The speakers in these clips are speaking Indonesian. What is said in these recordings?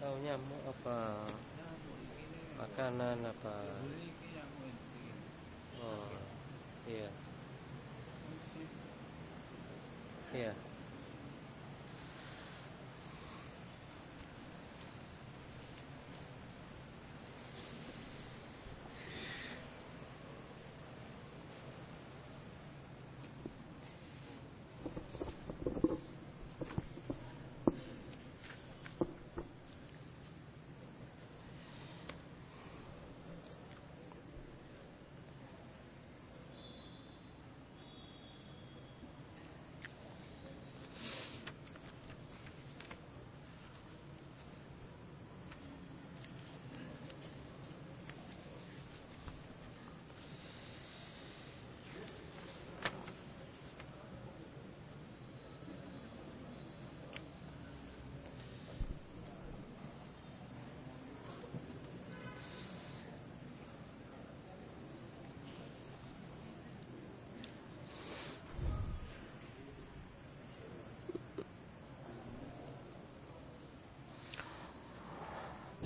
Tahunya apa? Makanan apa? Oh, iya. Iya.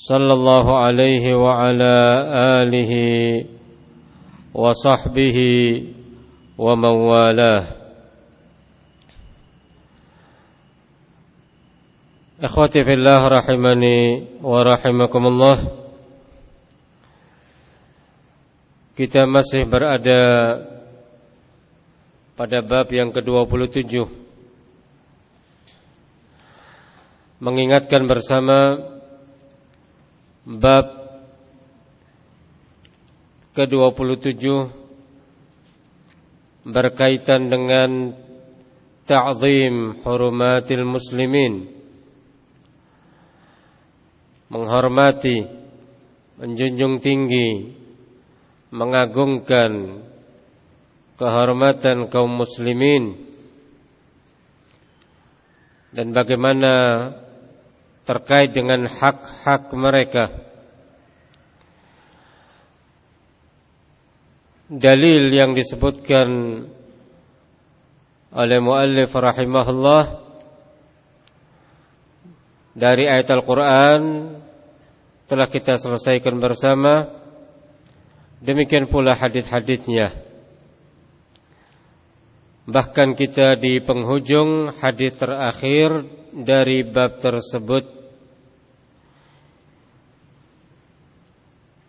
صلى الله عليه وعلى آله وصحبه ومن والاه إخوتي في الله رحمني ورحمكم الله Kita masih berada pada bab yang ke-27 Mengingatkan bersama bab ke-27 berkaitan dengan ta'zim hurumatil muslimin. Menghormati menjunjung tinggi mengagungkan kehormatan kaum muslimin. Dan bagaimana terkait dengan hak-hak mereka. Dalil yang disebutkan oleh muallif rahimahullah dari ayat Al-Qur'an telah kita selesaikan bersama. Demikian pula hadis-hadisnya. Bahkan kita di penghujung hadis terakhir dari bab tersebut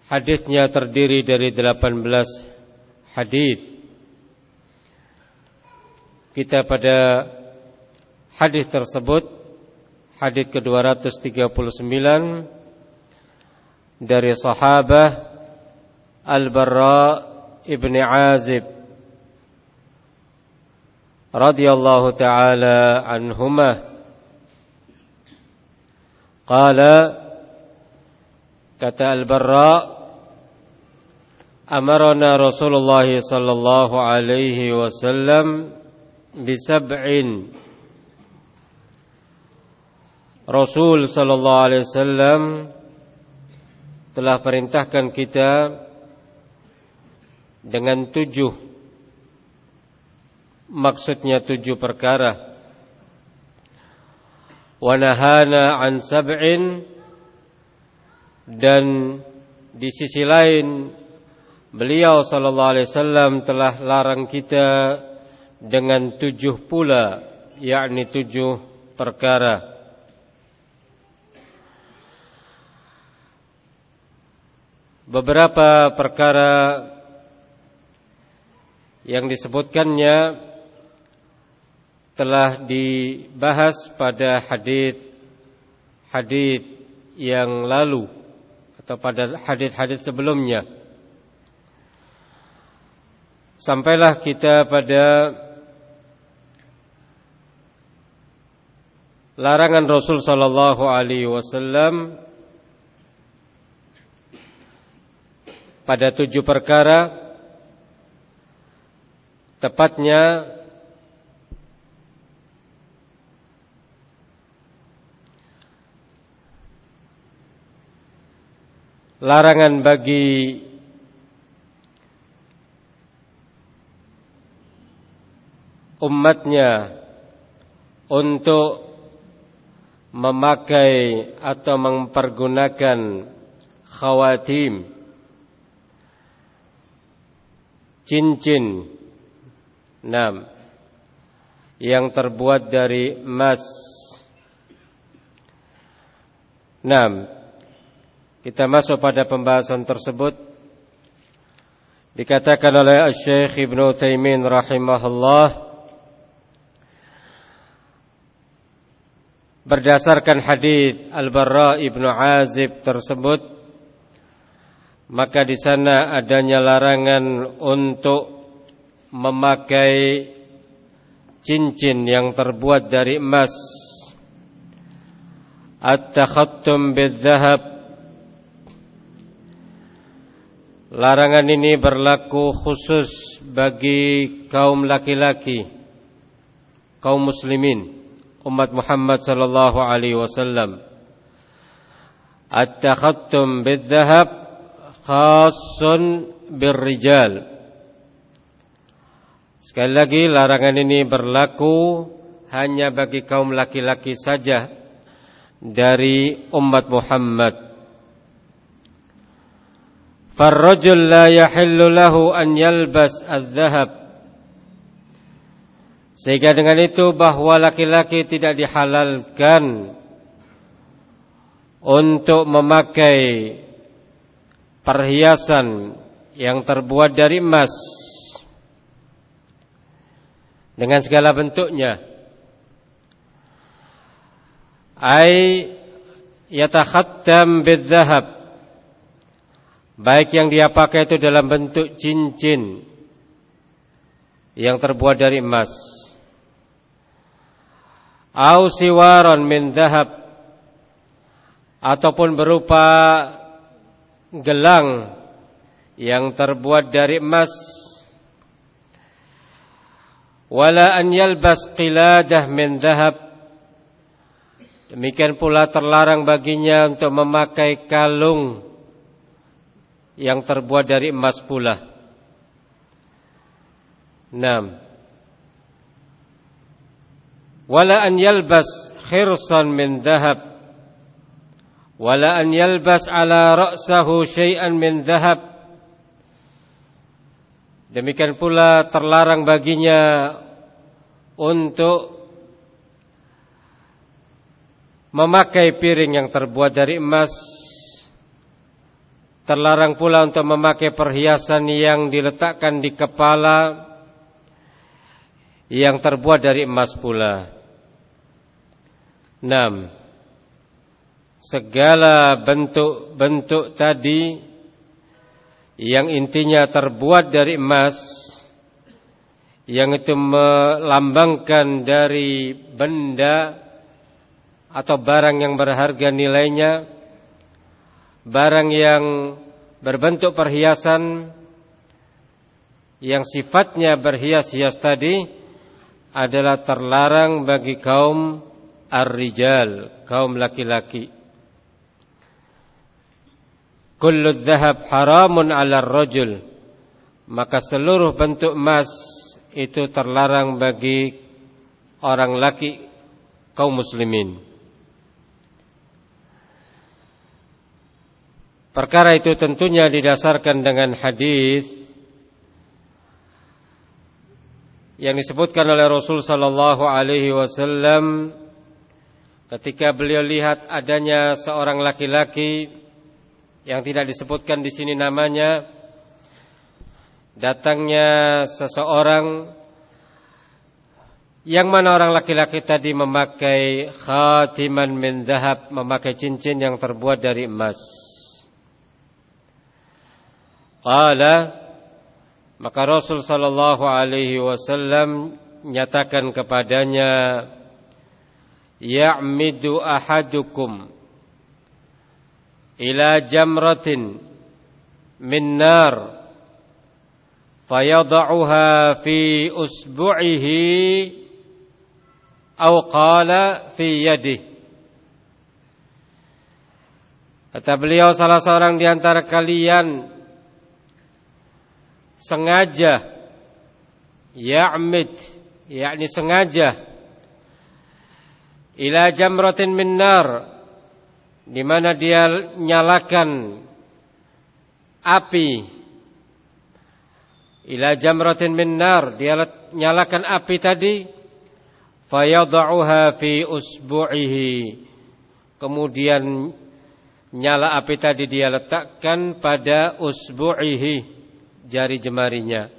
Hadisnya terdiri dari 18 hadis. Kita pada hadis tersebut hadis ke-239 dari sahabat Al-Barra ibni Azib radhiyallahu taala anhumah Qala kata Al-Barra amarna Rasulullah sallallahu alaihi wasallam bisab'in Rasul sallallahu alaihi wasallam telah perintahkan kita dengan tujuh. Maksudnya tujuh perkara. Wanahana an sab'in. Dan di sisi lain beliau sallallahu alaihi wasallam telah larang kita dengan tujuh pula yakni tujuh perkara beberapa perkara yang disebutkannya telah dibahas pada hadis hadis yang lalu atau pada hadis-hadis sebelumnya. Sampailah kita pada larangan Rasul sallallahu alaihi wasallam pada tujuh perkara. Tepatnya larangan bagi umatnya untuk memakai atau mempergunakan khawatim cincin enam yang terbuat dari emas. Enam. Kita masuk pada pembahasan tersebut. Dikatakan oleh Syekh Ibnu Taimin rahimahullah berdasarkan hadis Al-Barra ibnu Azib tersebut maka di sana adanya larangan untuk memakai cincin yang terbuat dari emas. At-takhattum bidzahab. Larangan ini berlaku khusus bagi kaum laki-laki kaum muslimin umat Muhammad sallallahu alaihi wasallam. At-takhattum bidzahab khassun birrijal. Sekali lagi larangan ini berlaku hanya bagi kaum laki-laki saja dari umat Muhammad. Farrajul la yahillu lahu an yalbas adh-dhahab sehingga dengan itu bahwa laki-laki tidak dihalalkan untuk memakai perhiasan yang terbuat dari emas dengan segala bentuknya. Ai yatakhattam bidzahab baik yang dia pakai itu dalam bentuk cincin yang terbuat dari emas au siwaron min dahab ataupun berupa gelang yang terbuat dari emas. Wala an yalbas qiladah min dahab demikian pula terlarang baginya untuk memakai kalung yang terbuat dari emas pula. 6 wala an yalbas khirsan min dhahab. Wala an yalbas ala ra'sahu syai'an min dhahab. Demikian pula terlarang baginya untuk memakai piring yang terbuat dari emas. Terlarang pula untuk memakai perhiasan yang diletakkan di kepala yang terbuat dari emas pula. 6. Segala bentuk-bentuk tadi yang intinya terbuat dari emas yang itu melambangkan dari benda atau barang yang berharga nilainya barang yang berbentuk perhiasan yang sifatnya berhias-hias tadi adalah terlarang bagi kaum ar-rijal, kaum laki-laki. Kullu dhahab haramun 'ala rajul Maka seluruh bentuk emas itu terlarang bagi orang laki kaum muslimin. Perkara itu tentunya didasarkan dengan hadis yang disebutkan oleh Rasul sallallahu alaihi wasallam ketika beliau lihat adanya seorang laki-laki yang tidak disebutkan di sini namanya datangnya seseorang yang mana orang laki-laki tadi memakai khatiman min dahab, memakai cincin yang terbuat dari emas. Qala maka Rasul sallallahu alaihi wasallam nyatakan kepadanya Ya'midu ahadukum ila jamratin min nar fayada'uha fi usbu'ihi aw qala fi yadihi. Kata beliau salah seorang di antara kalian sengaja ya'mid yakni sengaja ila jamratin min nar di mana dia nyalakan api. Ila jamratin min nar dia nyalakan api tadi. Fayadha'uha fi usbu'ihi. Kemudian nyala api tadi dia letakkan pada usbu'ihi jari jemarinya.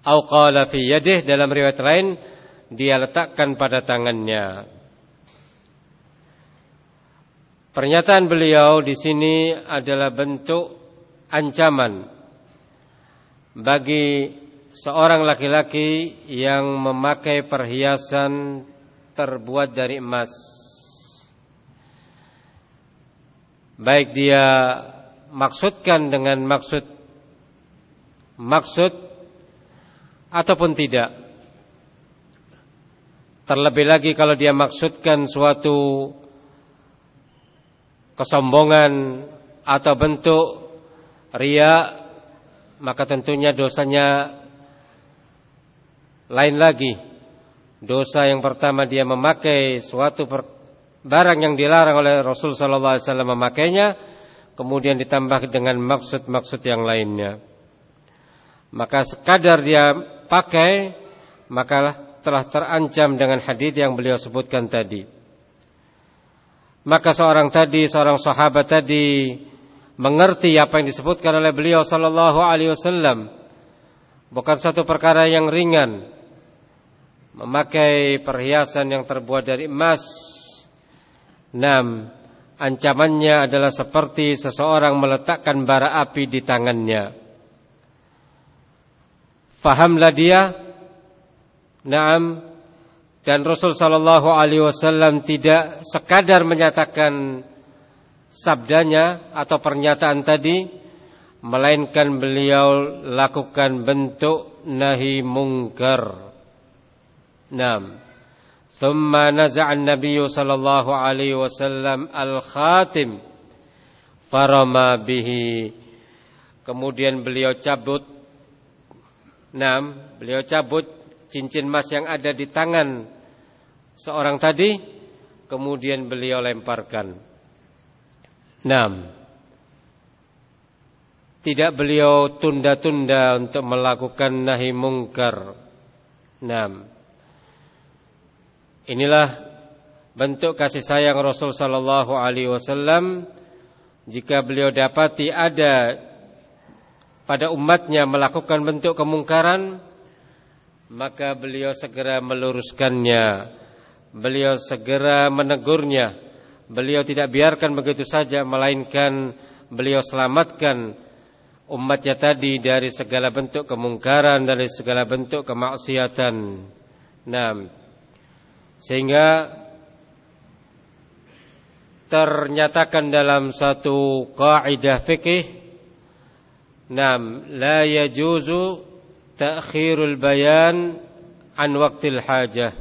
Au qala fi yadihi dalam riwayat lain dia letakkan pada tangannya Pernyataan beliau di sini adalah bentuk ancaman bagi seorang laki-laki yang memakai perhiasan terbuat dari emas. Baik dia maksudkan dengan maksud maksud ataupun tidak. Terlebih lagi kalau dia maksudkan suatu kesombongan atau bentuk ria maka tentunya dosanya lain lagi. Dosa yang pertama dia memakai suatu barang yang dilarang oleh Rasul wasallam memakainya kemudian ditambah dengan maksud-maksud yang lainnya. Maka sekadar dia pakai maka telah terancam dengan hadis yang beliau sebutkan tadi. Maka seorang tadi, seorang sahabat tadi mengerti apa yang disebutkan oleh beliau sallallahu alaihi wasallam. Bukan satu perkara yang ringan. Memakai perhiasan yang terbuat dari emas. Enam, ancamannya adalah seperti seseorang meletakkan bara api di tangannya. Fahamlah dia? Naam, dan Rasul sallallahu alaihi wasallam tidak sekadar menyatakan sabdanya atau pernyataan tadi melainkan beliau lakukan bentuk nahi mungkar. Naam. Thumma naza'a an-nabiy sallallahu alaihi wasallam al-khatim farama bihi. Kemudian beliau cabut Naam, beliau cabut cincin emas yang ada di tangan seorang tadi kemudian beliau lemparkan. Enam. Tidak beliau tunda-tunda untuk melakukan nahi mungkar. Inilah bentuk kasih sayang Rasul sallallahu alaihi wasallam jika beliau dapati ada pada umatnya melakukan bentuk kemungkaran maka beliau segera meluruskannya. Beliau segera menegurnya. Beliau tidak biarkan begitu saja melainkan beliau selamatkan umatnya tadi dari segala bentuk kemungkaran, dari segala bentuk kemaksiatan. Nah, sehingga ternyatakan dalam satu kaidah fikih, nam la yajuzu ta'khirul bayan an waktil hajah.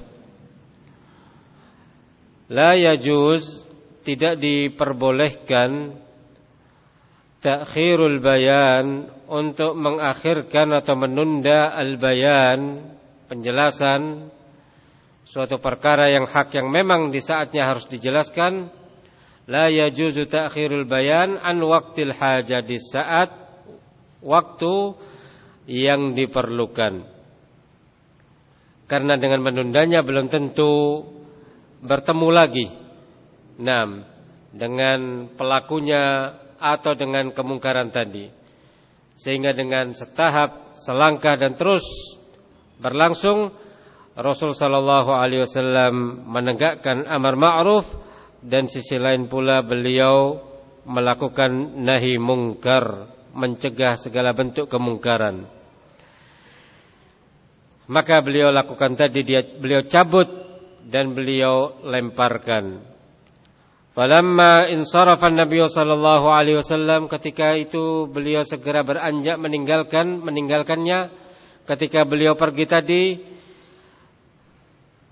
La yajuz tidak diperbolehkan ta'khirul bayan untuk mengakhirkan atau menunda al-bayan penjelasan suatu perkara yang hak yang memang di saatnya harus dijelaskan la yajuzu ta'khirul bayan an waktil hajah di saat waktu yang diperlukan. Karena dengan menundanya belum tentu bertemu lagi. Nah, dengan pelakunya atau dengan kemungkaran tadi. Sehingga dengan setahap, selangkah dan terus berlangsung Rasul sallallahu alaihi wasallam menegakkan amar ma'ruf dan sisi lain pula beliau melakukan nahi mungkar, mencegah segala bentuk kemungkaran. Maka beliau lakukan tadi dia beliau cabut dan beliau lemparkan. Falamma insarafa Nabi sallallahu alaihi wasallam ketika itu beliau segera beranjak meninggalkan meninggalkannya ketika beliau pergi tadi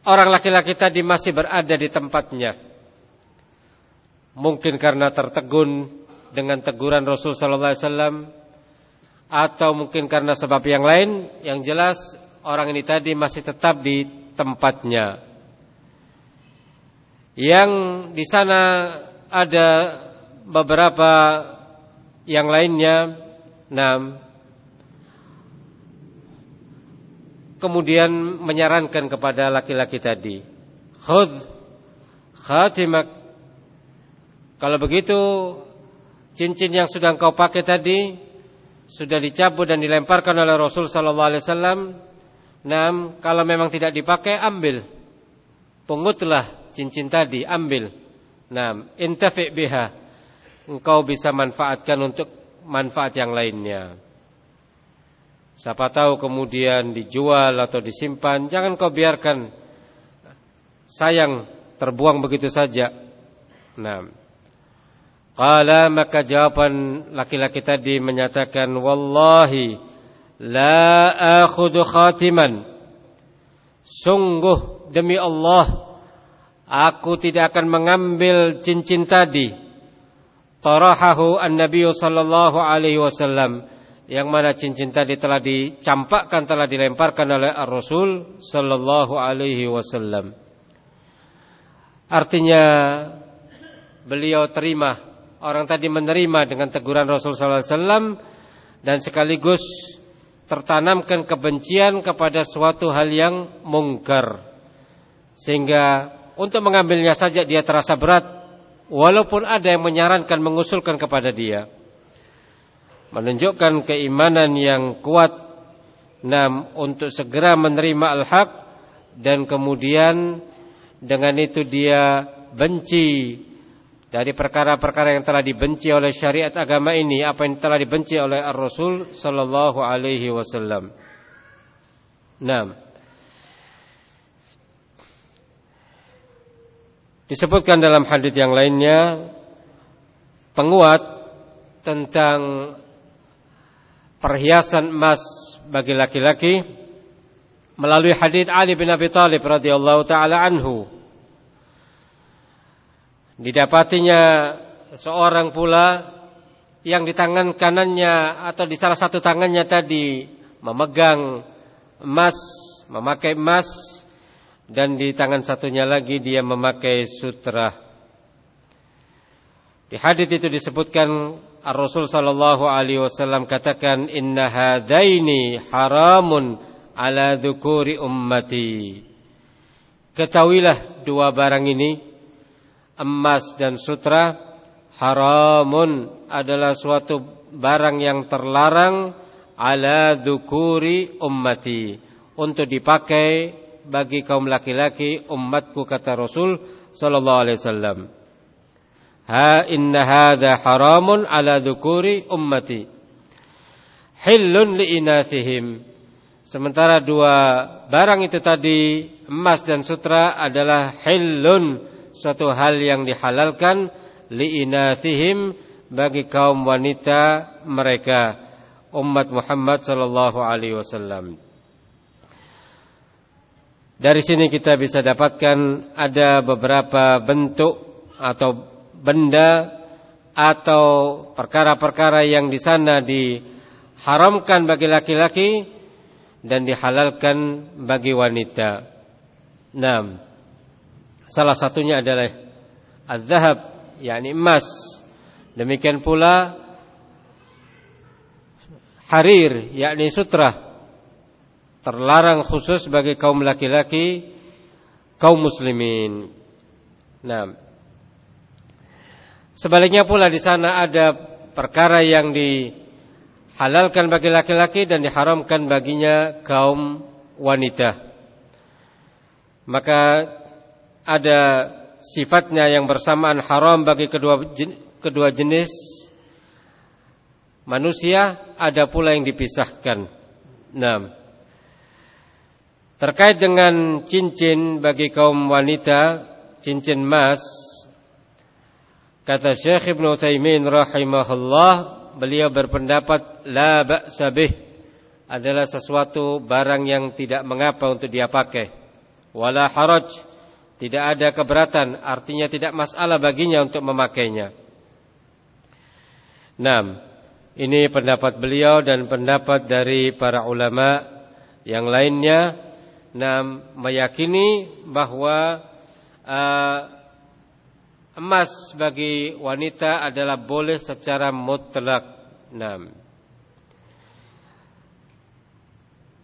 orang laki-laki tadi masih berada di tempatnya mungkin karena tertegun dengan teguran Rasul sallallahu alaihi wasallam atau mungkin karena sebab yang lain yang jelas orang ini tadi masih tetap di tempatnya yang di sana ada beberapa yang lainnya. Nah, kemudian menyarankan kepada laki-laki tadi, "Khudh khatimak." Kalau begitu, cincin yang sudah engkau pakai tadi sudah dicabut dan dilemparkan oleh Rasul sallallahu alaihi wasallam. Nah, kalau memang tidak dipakai, ambil. Pungutlah cincin tadi, ambil. Nah, intafi biha. Engkau bisa manfaatkan untuk manfaat yang lainnya. Siapa tahu kemudian dijual atau disimpan, jangan kau biarkan sayang terbuang begitu saja. Nah, Qala maka jawaban laki-laki tadi menyatakan wallahi la akhudhu khatiman. Sungguh demi Allah Aku tidak akan mengambil cincin tadi. Tarahahu an-nabiy sallallahu alaihi wasallam yang mana cincin tadi telah dicampakkan telah dilemparkan oleh Ar-Rasul sallallahu alaihi wasallam. Artinya beliau terima orang tadi menerima dengan teguran Rasul sallallahu alaihi wasallam dan sekaligus tertanamkan kebencian kepada suatu hal yang mungkar. Sehingga untuk mengambilnya saja dia terasa berat walaupun ada yang menyarankan mengusulkan kepada dia. Menunjukkan keimanan yang kuat nam untuk segera menerima al-haq dan kemudian dengan itu dia benci dari perkara-perkara yang telah dibenci oleh syariat agama ini apa yang telah dibenci oleh Ar-Rasul sallallahu alaihi wasallam. Naam. Disebutkan dalam hadis yang lainnya penguat tentang perhiasan emas bagi laki-laki melalui hadis Ali bin Abi Thalib radhiyallahu taala anhu. Didapatinya seorang pula yang di tangan kanannya atau di salah satu tangannya tadi memegang emas, memakai emas dan di tangan satunya lagi dia memakai sutra. Di hadis itu disebutkan Rasul sallallahu alaihi wasallam katakan inna hadaini haramun ala dzukuri ummati. Ketahuilah dua barang ini emas dan sutra haramun adalah suatu barang yang terlarang ala dzukuri ummati untuk dipakai bagi kaum laki-laki umatku kata Rasul sallallahu alaihi wasallam. Ha inna hadha haramun ala dzukuri ummati. Hillun li inathihim. Sementara dua barang itu tadi emas dan sutra adalah hillun suatu hal yang dihalalkan li inathihim bagi kaum wanita mereka umat Muhammad sallallahu alaihi wasallam. Dari sini kita bisa dapatkan ada beberapa bentuk atau benda atau perkara-perkara yang di sana diharamkan bagi laki-laki dan dihalalkan bagi wanita. Nah, salah satunya adalah az-zahab, yakni emas. Demikian pula harir, yakni sutra terlarang khusus bagi kaum laki-laki kaum muslimin. Nah, Sebaliknya pula di sana ada perkara yang dihalalkan bagi laki-laki dan diharamkan baginya kaum wanita. Maka ada sifatnya yang bersamaan haram bagi kedua kedua jenis manusia, ada pula yang dipisahkan. Nah, terkait dengan cincin bagi kaum wanita, cincin emas, kata Syekh Ibn Taimin rahimahullah, beliau berpendapat la ba'sa adalah sesuatu barang yang tidak mengapa untuk dia pakai. Wala haraj, tidak ada keberatan, artinya tidak masalah baginya untuk memakainya. Nah, ini pendapat beliau dan pendapat dari para ulama yang lainnya nah, meyakini bahwa uh, emas bagi wanita adalah boleh secara mutlak. Nah,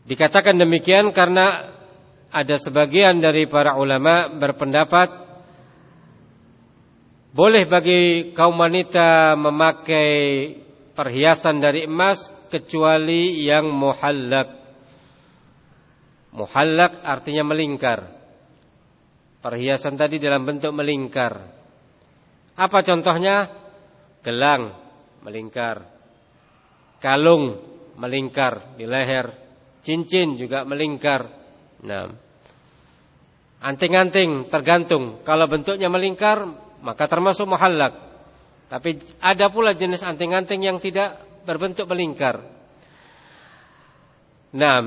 dikatakan demikian karena ada sebagian dari para ulama berpendapat boleh bagi kaum wanita memakai perhiasan dari emas kecuali yang muhallak. Muhallak artinya melingkar. Perhiasan tadi dalam bentuk melingkar. Apa contohnya? Gelang melingkar. Kalung melingkar di leher. Cincin juga melingkar. Nah, anting-anting tergantung. Kalau bentuknya melingkar, maka termasuk muhallak. Tapi ada pula jenis anting-anting yang tidak berbentuk melingkar. Nah,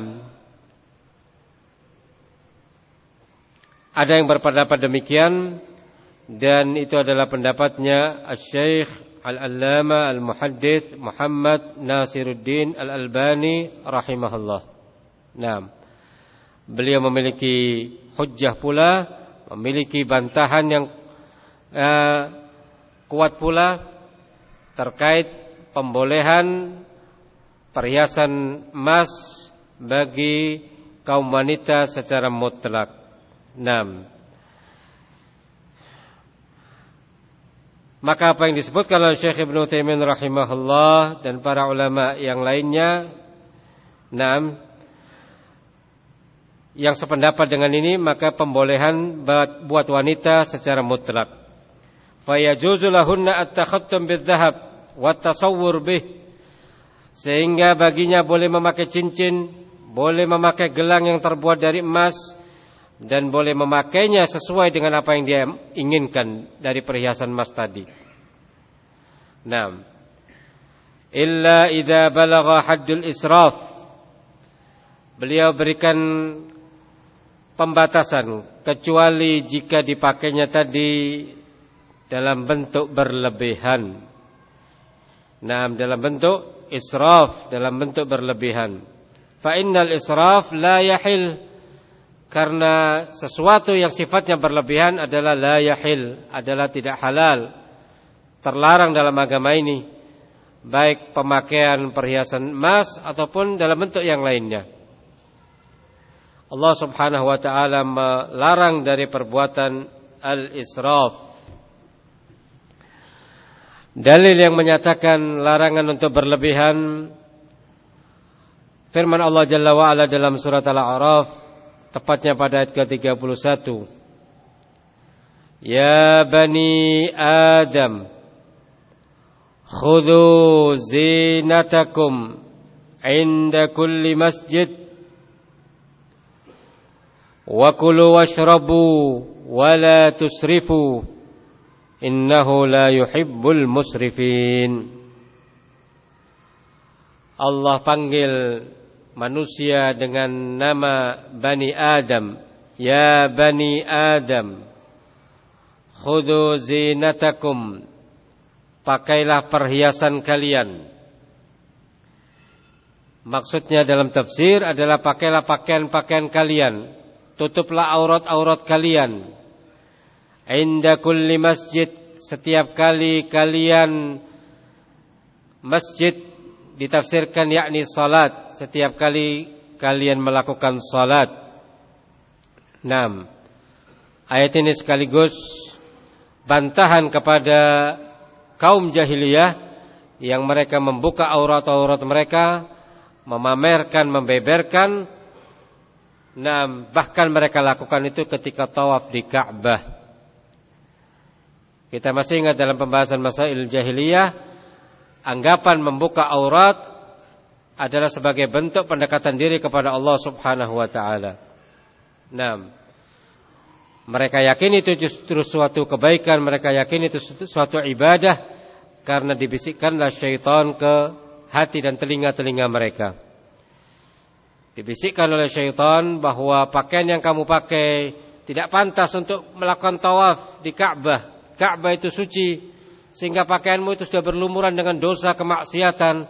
ada yang berpendapat demikian dan itu adalah pendapatnya Syekh Al-Allama Al-Muhaddits Muhammad Nasiruddin Al-Albani rahimahullah. Nah, beliau memiliki hujjah pula, memiliki bantahan yang uh, Kuat pula terkait pembolehan perhiasan emas bagi kaum wanita secara mutlak. 6. Maka apa yang disebutkan oleh Syekh Ibn Taimin rahimahullah dan para ulama yang lainnya 6 yang sependapat dengan ini maka pembolehan buat wanita secara mutlak fayajuzu lahunna at-takhattum wa sehingga baginya boleh memakai cincin, boleh memakai gelang yang terbuat dari emas dan boleh memakainya sesuai dengan apa yang dia inginkan dari perhiasan emas tadi. Naam. Illa idza balagha haddul israf. Beliau berikan pembatasan kecuali jika dipakainya tadi dalam bentuk berlebihan. Nah, dalam bentuk israf, dalam bentuk berlebihan. Fa innal israf la yahil karena sesuatu yang sifatnya berlebihan adalah la yahil, adalah tidak halal. Terlarang dalam agama ini baik pemakaian perhiasan emas ataupun dalam bentuk yang lainnya. Allah Subhanahu wa taala melarang dari perbuatan al-israf. Dalil yang menyatakan larangan untuk berlebihan firman Allah Jalla wa ala dalam surat Al-A'raf tepatnya pada ayat ke-31 Ya bani Adam khudhu zinatakum inda kulli masjid wa kulu washrabu wa la tusrifu Innahu la yuhibbul musrifin. Allah panggil manusia dengan nama Bani Adam. Ya Bani Adam. Khudu zinatakum. Pakailah perhiasan kalian. Maksudnya dalam tafsir adalah pakailah pakaian-pakaian kalian. Tutuplah aurat-aurat kalian Inda kulli masjid setiap kali kalian masjid ditafsirkan yakni salat setiap kali kalian melakukan salat. 6. Ayat ini sekaligus bantahan kepada kaum jahiliyah yang mereka membuka aurat-aurat mereka, memamerkan, membeberkan. Nah, bahkan mereka lakukan itu ketika tawaf di Ka'bah. Kita masih ingat dalam pembahasan masail jahiliyah, anggapan membuka aurat adalah sebagai bentuk pendekatan diri kepada Allah Subhanahu wa taala. Nah, mereka yakin itu justru suatu kebaikan, mereka yakin itu suatu ibadah karena dibisikkanlah syaitan ke hati dan telinga-telinga mereka. Dibisikkan oleh syaitan bahwa pakaian yang kamu pakai tidak pantas untuk melakukan tawaf di Ka'bah. Ka'bah itu suci sehingga pakaianmu itu sudah berlumuran dengan dosa kemaksiatan.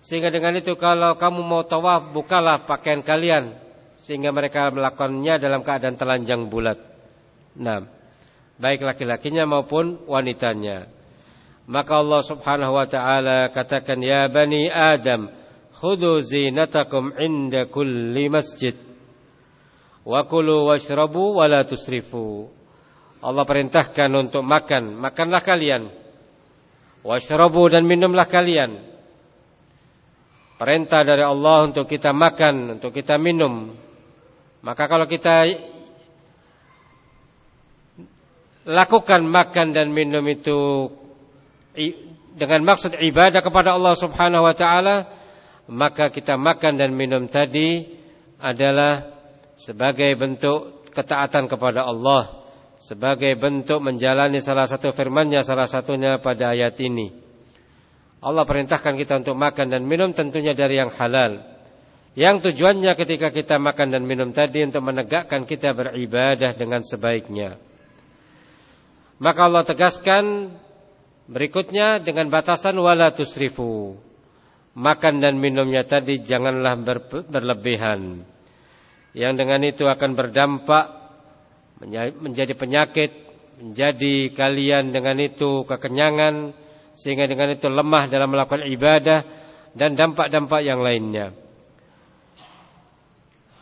Sehingga dengan itu kalau kamu mau tawaf bukalah pakaian kalian sehingga mereka melakukannya dalam keadaan telanjang bulat. Nah, baik laki-lakinya maupun wanitanya. Maka Allah Subhanahu wa taala katakan ya bani Adam khudhu zinatakum inda kulli masjid wa kulu washrabu wa la tusrifu. Allah perintahkan untuk makan, makanlah kalian. Washrabu dan minumlah kalian. Perintah dari Allah untuk kita makan, untuk kita minum. Maka kalau kita lakukan makan dan minum itu dengan maksud ibadah kepada Allah Subhanahu wa taala, maka kita makan dan minum tadi adalah sebagai bentuk ketaatan kepada Allah, sebagai bentuk menjalani salah satu firman-Nya salah satunya pada ayat ini. Allah perintahkan kita untuk makan dan minum tentunya dari yang halal. Yang tujuannya ketika kita makan dan minum tadi untuk menegakkan kita beribadah dengan sebaiknya. Maka Allah tegaskan Berikutnya dengan batasan wala tusrifu. Makan dan minumnya tadi janganlah berlebihan. Yang dengan itu akan berdampak menjadi penyakit, menjadi kalian dengan itu kekenyangan sehingga dengan itu lemah dalam melakukan ibadah dan dampak-dampak yang lainnya.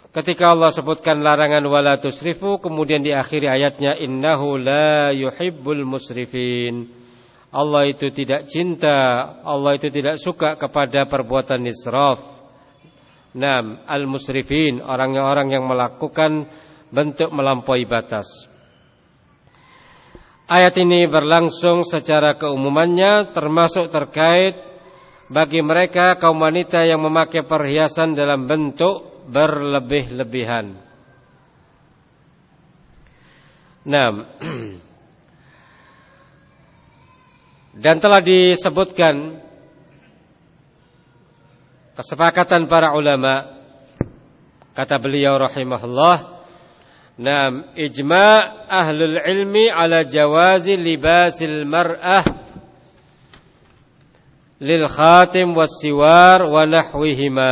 Ketika Allah sebutkan larangan wala tusrifu kemudian di akhir ayatnya innahu la yuhibbul musrifin. Allah itu tidak cinta, Allah itu tidak suka kepada perbuatan israf. Nam, al-musrifin, orang-orang yang melakukan bentuk melampaui batas. Ayat ini berlangsung secara keumumannya termasuk terkait bagi mereka kaum wanita yang memakai perhiasan dalam bentuk berlebih-lebihan. Nah, Dan telah disebutkan kesepakatan para ulama kata beliau rahimahullah Nam ijma' ahlul ilmi ala jawazi libasil mar'ah lil khatim was siwar wa nahwihima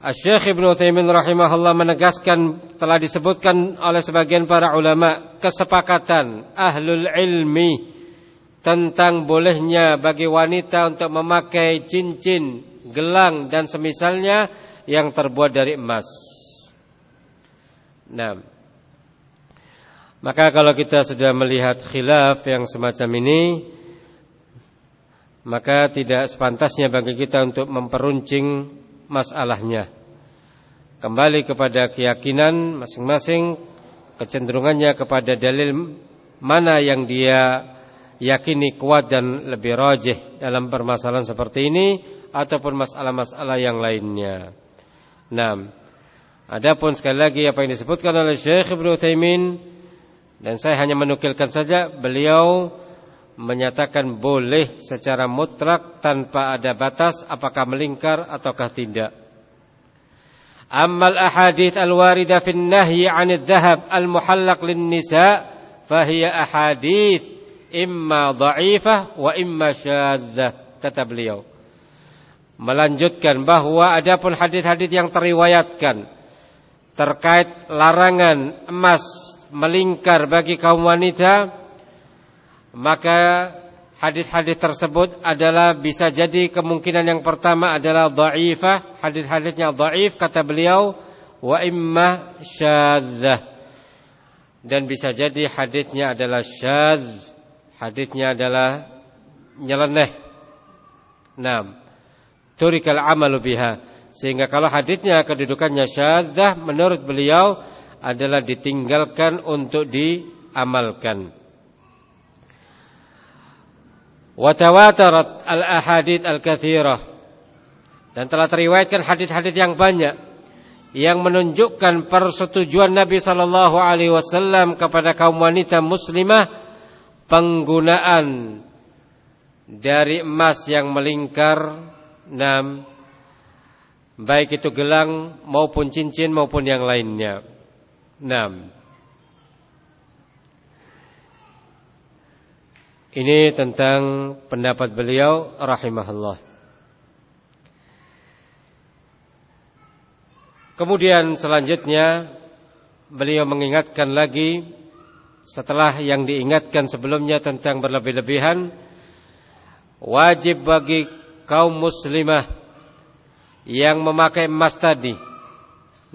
Syekh Ibn Uthaymin rahimahullah menegaskan telah disebutkan oleh sebagian para ulama kesepakatan ahlul ilmi tentang bolehnya bagi wanita untuk memakai cincin, gelang dan semisalnya yang terbuat dari emas. Nah, maka kalau kita sudah melihat khilaf yang semacam ini, maka tidak sepantasnya bagi kita untuk memperuncing masalahnya. Kembali kepada keyakinan masing-masing, kecenderungannya kepada dalil mana yang dia yakini kuat dan lebih rajih dalam permasalahan seperti ini ataupun masalah-masalah yang lainnya. Nah, adapun sekali lagi apa yang disebutkan oleh Syekh Ibnu Utsaimin dan saya hanya menukilkan saja beliau menyatakan boleh secara mutlak tanpa ada batas apakah melingkar ataukah tidak. Ammal ahadith al-warida fi nahyi 'anil dhahab al-muhallaq lin-nisa fahiya ahadith imma dha'ifah wa imma syadzah kata beliau. Melanjutkan bahwa adapun hadis-hadis yang teriwayatkan terkait larangan emas melingkar bagi kaum wanita maka hadis-hadis tersebut adalah bisa jadi kemungkinan yang pertama adalah dhaifah, hadis-hadisnya dhaif kata beliau wa imma syadzah. Dan bisa jadi hadisnya adalah syadz hadisnya adalah nyeleneh. Enam. Turikal amalu biha. Sehingga kalau hadisnya kedudukannya syadzah menurut beliau adalah ditinggalkan untuk diamalkan. Watawatarat al-ahadith al-kathirah. Dan telah teriwayatkan hadis-hadis yang banyak yang menunjukkan persetujuan Nabi sallallahu alaihi wasallam kepada kaum wanita muslimah penggunaan dari emas yang melingkar enam baik itu gelang maupun cincin maupun yang lainnya. Enam. Ini tentang pendapat beliau rahimahullah. Kemudian selanjutnya beliau mengingatkan lagi setelah yang diingatkan sebelumnya tentang berlebih-lebihan wajib bagi kaum muslimah yang memakai emas tadi. 6.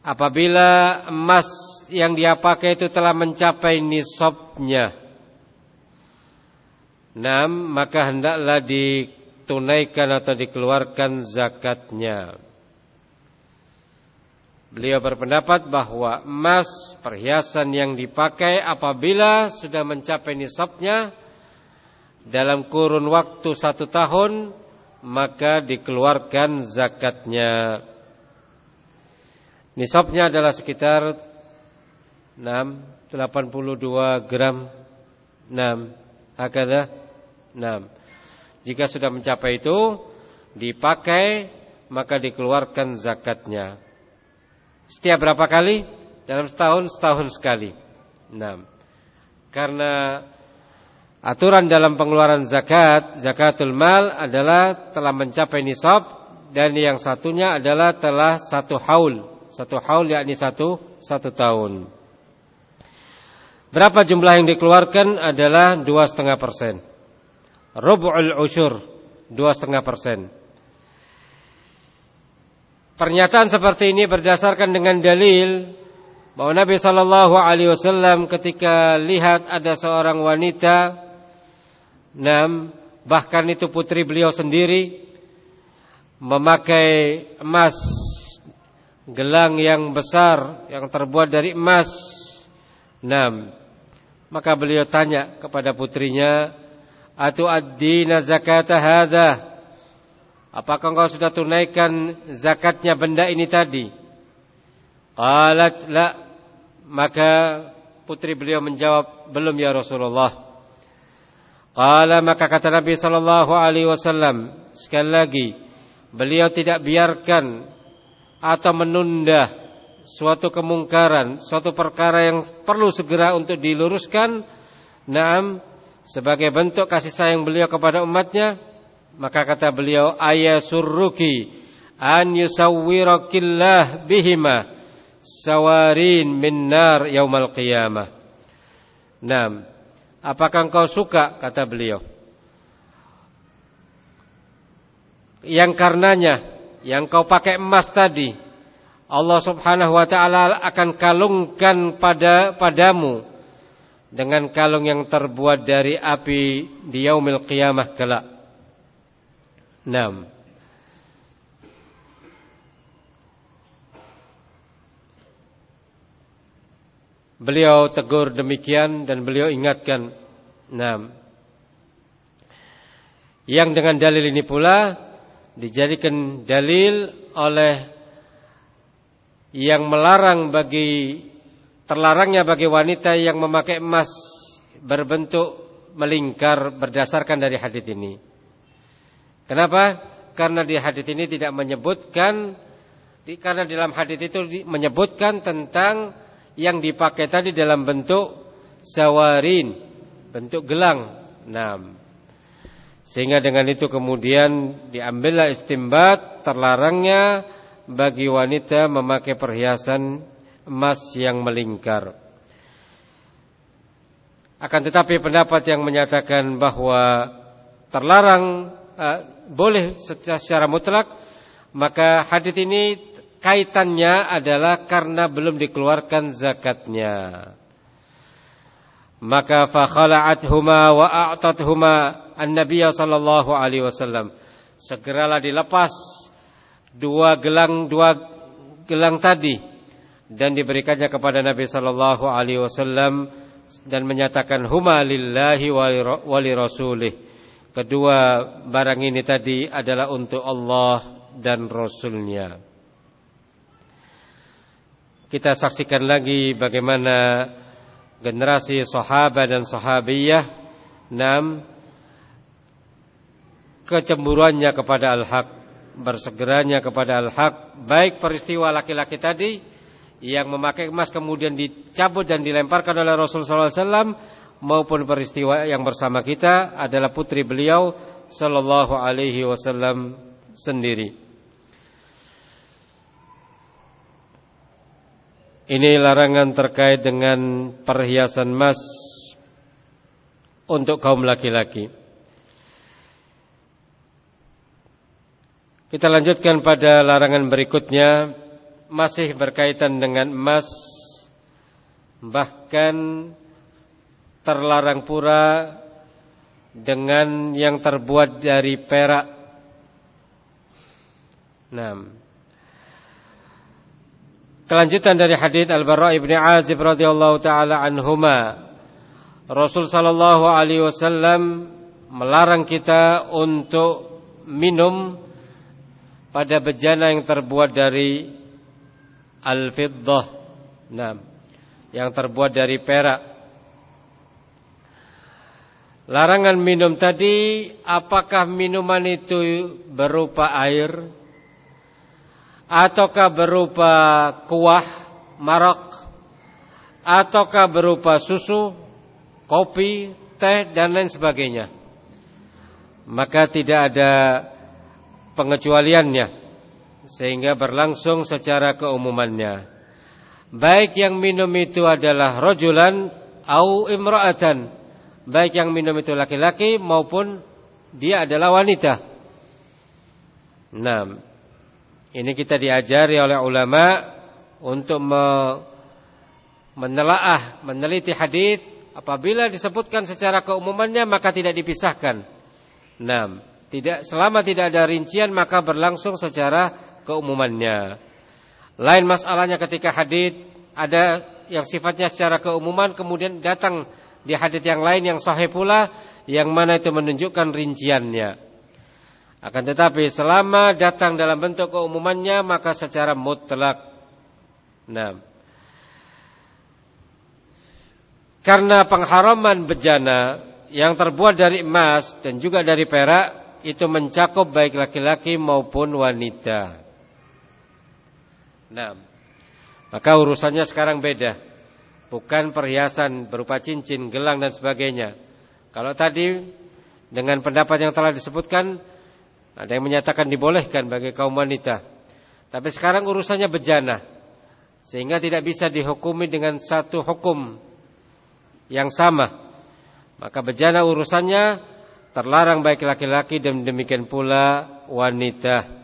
Apabila emas yang dia pakai itu telah mencapai nisabnya Nam, maka hendaklah ditunaikan atau dikeluarkan zakatnya. Beliau berpendapat bahwa emas perhiasan yang dipakai apabila sudah mencapai nisabnya dalam kurun waktu satu tahun maka dikeluarkan zakatnya. Nisabnya adalah sekitar 6, 82 gram 6 hakada Nah, jika sudah mencapai itu dipakai maka dikeluarkan zakatnya. Setiap berapa kali? Dalam setahun setahun sekali. Nah, karena aturan dalam pengeluaran zakat, zakatul mal adalah telah mencapai nisab dan yang satunya adalah telah satu haul, satu haul yakni satu satu tahun. Berapa jumlah yang dikeluarkan adalah dua setengah persen rubu'ul usyur, dua setengah persen. Pernyataan seperti ini berdasarkan dengan dalil bahwa Nabi Shallallahu Alaihi Wasallam ketika lihat ada seorang wanita, enam bahkan itu putri beliau sendiri memakai emas gelang yang besar yang terbuat dari emas, enam maka beliau tanya kepada putrinya, atu'addina zakata hadha Apakah engkau sudah tunaikan zakatnya benda ini tadi? Qalat la. Maka putri beliau menjawab, belum ya Rasulullah. Qala maka kata Nabi sallallahu alaihi wasallam, sekali lagi, beliau tidak biarkan atau menunda suatu kemungkaran, suatu perkara yang perlu segera untuk diluruskan. Naam, sebagai bentuk kasih sayang beliau kepada umatnya maka kata beliau ayasurruki an yusawwirakillah bihima sawarin min nar yaumal qiyamah. Naam. Apakah engkau suka kata beliau? Yang karenanya yang kau pakai emas tadi Allah Subhanahu wa taala akan kalungkan pada padamu dengan kalung yang terbuat dari api di yaumil qiyamah kelak. 6. Beliau tegur demikian dan beliau ingatkan. Nah, yang dengan dalil ini pula dijadikan dalil oleh yang melarang bagi Terlarangnya bagi wanita yang memakai emas berbentuk melingkar berdasarkan dari hadis ini. Kenapa? Karena di hadis ini tidak menyebutkan karena dalam hadis itu menyebutkan tentang yang dipakai tadi dalam bentuk sawarin, bentuk gelang. Nah, sehingga dengan itu kemudian diambillah istimbat terlarangnya bagi wanita memakai perhiasan emas yang melingkar. Akan tetapi pendapat yang menyatakan bahwa terlarang uh, boleh secara mutlak, maka hadis ini kaitannya adalah karena belum dikeluarkan zakatnya. maka fakhala'athuma wa a'tathuma an-nabiy sallallahu alaihi wasallam segeralah dilepas dua gelang dua gelang tadi dan diberikannya kepada Nabi sallallahu alaihi wasallam dan menyatakan huma lillahi wa li rasulih. Kedua barang ini tadi adalah untuk Allah dan Rasulnya. Kita saksikan lagi bagaimana generasi sahabat dan sahabiyah enam kecemburuannya kepada al-haq bersegeranya kepada al-haq baik peristiwa laki-laki tadi yang memakai emas kemudian dicabut dan dilemparkan oleh Rasulullah SAW maupun peristiwa yang bersama kita adalah putri beliau sallallahu alaihi wasallam sendiri. Ini larangan terkait dengan perhiasan emas untuk kaum laki-laki. Kita lanjutkan pada larangan berikutnya masih berkaitan dengan emas bahkan terlarang pula dengan yang terbuat dari perak. Nah, Kelanjutan dari hadis Al-Bara' ibn Azib radhiyallahu taala anhuma. Rasul sallallahu alaihi wasallam melarang kita untuk minum pada bejana yang terbuat dari al-fiddah. Nah, yang terbuat dari perak. Larangan minum tadi apakah minuman itu berupa air ataukah berupa kuah, marak, ataukah berupa susu, kopi, teh dan lain sebagainya. Maka tidak ada pengecualiannya sehingga berlangsung secara keumumannya. Baik yang minum itu adalah rojulan au imra'atan. Baik yang minum itu laki-laki maupun dia adalah wanita. Nah, ini kita diajari oleh ulama untuk me menelaah, meneliti hadis apabila disebutkan secara keumumannya maka tidak dipisahkan. Nah, tidak selama tidak ada rincian maka berlangsung secara keumumannya. Lain masalahnya ketika hadis ada yang sifatnya secara keumuman kemudian datang di hadis yang lain yang sahih pula yang mana itu menunjukkan rinciannya. Akan tetapi selama datang dalam bentuk keumumannya maka secara mutlak. Nah. Karena pengharaman bejana yang terbuat dari emas dan juga dari perak itu mencakup baik laki-laki maupun wanita. Nah, maka urusannya sekarang beda. Bukan perhiasan berupa cincin, gelang dan sebagainya. Kalau tadi dengan pendapat yang telah disebutkan ada yang menyatakan dibolehkan bagi kaum wanita. Tapi sekarang urusannya bejana. Sehingga tidak bisa dihukumi dengan satu hukum yang sama. Maka bejana urusannya terlarang baik laki-laki dan demikian pula wanita.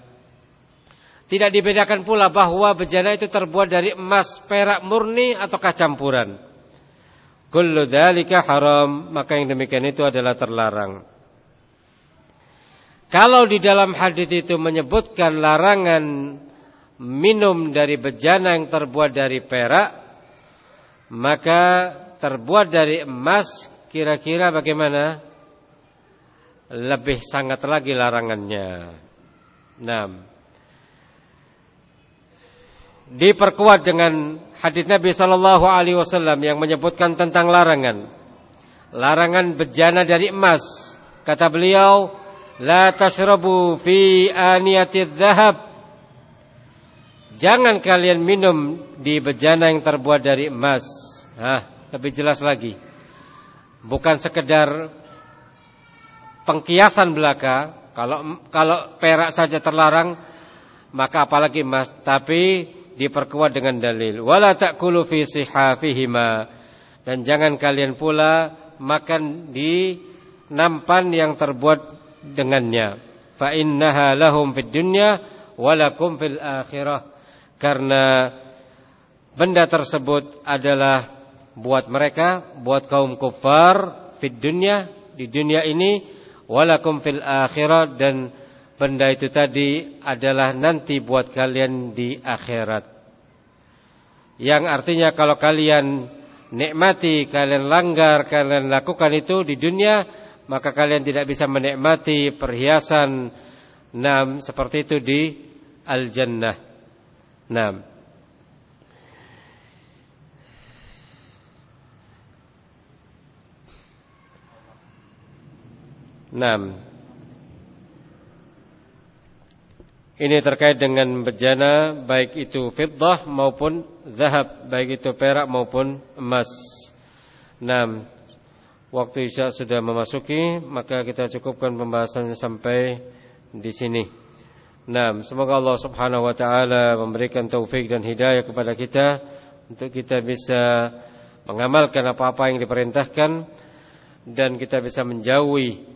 Tidak dibedakan pula bahwa bejana itu terbuat dari emas, perak murni atau campuran. Kullu dzalika haram, maka yang demikian itu adalah terlarang. Kalau di dalam hadis itu menyebutkan larangan minum dari bejana yang terbuat dari perak, maka terbuat dari emas kira-kira bagaimana? Lebih sangat lagi larangannya. Nah, diperkuat dengan hadis Nabi Shallallahu Alaihi Wasallam yang menyebutkan tentang larangan, larangan bejana dari emas. Kata beliau, La tashrabu fi aniyatid zahab. Jangan kalian minum di bejana yang terbuat dari emas. Nah, lebih jelas lagi. Bukan sekedar pengkiasan belaka. Kalau kalau perak saja terlarang, maka apalagi emas. Tapi diperkuat dengan dalil. Wala ta'kulu fi sihafihima. Dan jangan kalian pula makan di nampan yang terbuat dengannya. Fa innaha lahum fid dunya wa lakum fil akhirah. Karena benda tersebut adalah buat mereka, buat kaum kufar fid dunya di dunia ini walakum fil akhirat dan benda itu tadi adalah nanti buat kalian di akhirat. Yang artinya kalau kalian nikmati, kalian langgar, kalian lakukan itu di dunia, maka kalian tidak bisa menikmati perhiasan nam seperti itu di al-jannah. Nam. Nam. Ini terkait dengan bejana baik itu fiddah maupun zahab, baik itu perak maupun emas. Nam. Waktu Isya sudah memasuki, maka kita cukupkan pembahasannya sampai di sini. Nah, semoga Allah Subhanahu wa taala memberikan taufik dan hidayah kepada kita untuk kita bisa mengamalkan apa-apa yang diperintahkan dan kita bisa menjauhi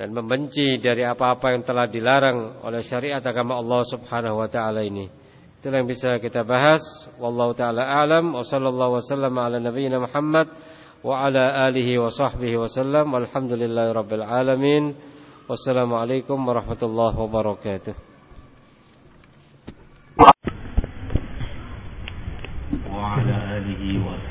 dan membenci dari apa-apa yang telah dilarang oleh syariat agama Allah Subhanahu wa taala ini. Itulah yang bisa kita bahas. Wallahu taala alam wa sallallahu wasallam ala nabiyyina Muhammad wa ala alihi wa sahbihi wasallam. Walhamdulillahirabbil alamin. Wassalamualaikum warahmatullahi wabarakatuh. وعلى آله وأصحابه